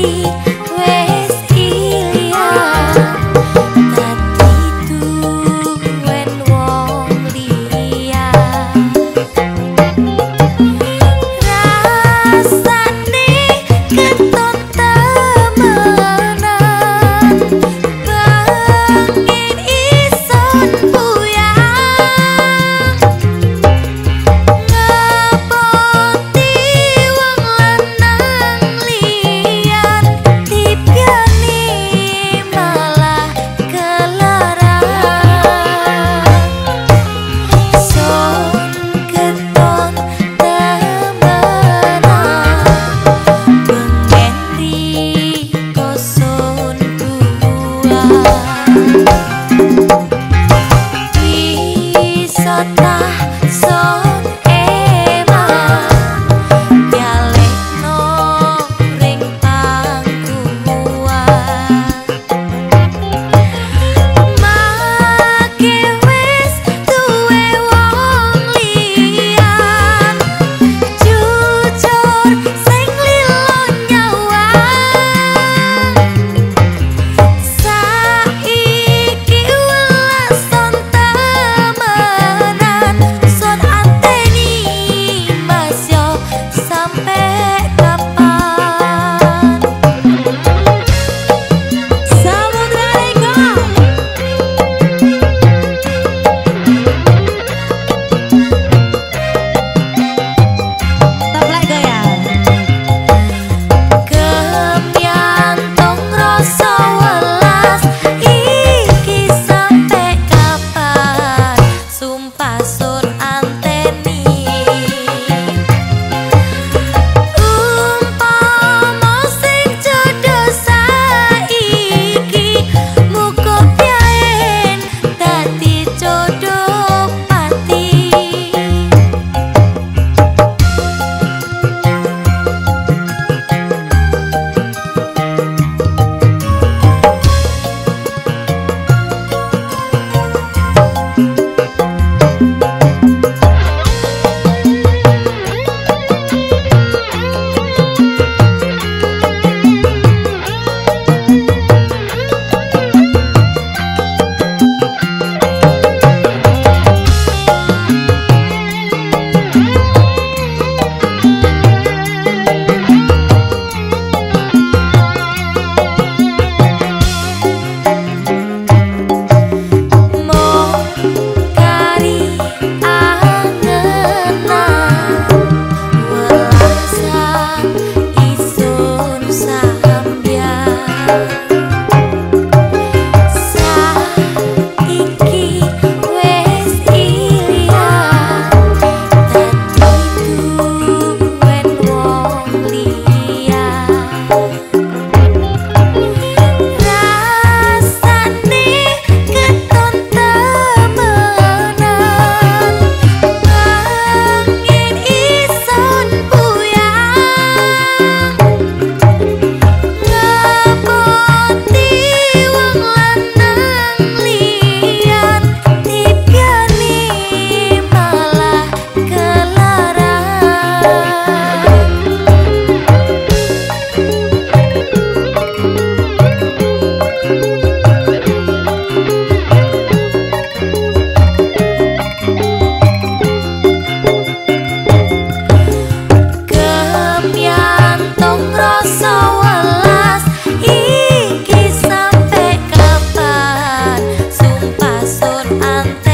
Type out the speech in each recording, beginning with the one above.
You. and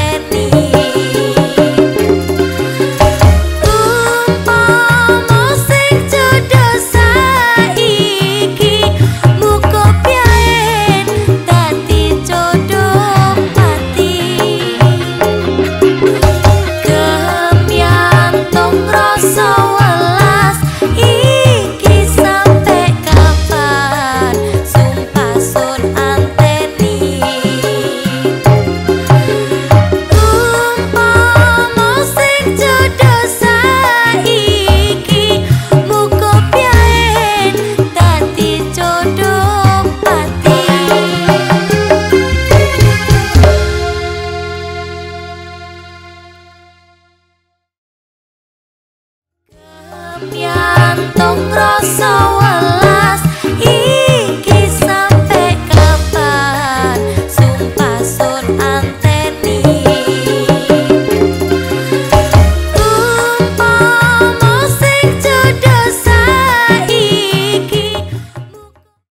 Mia.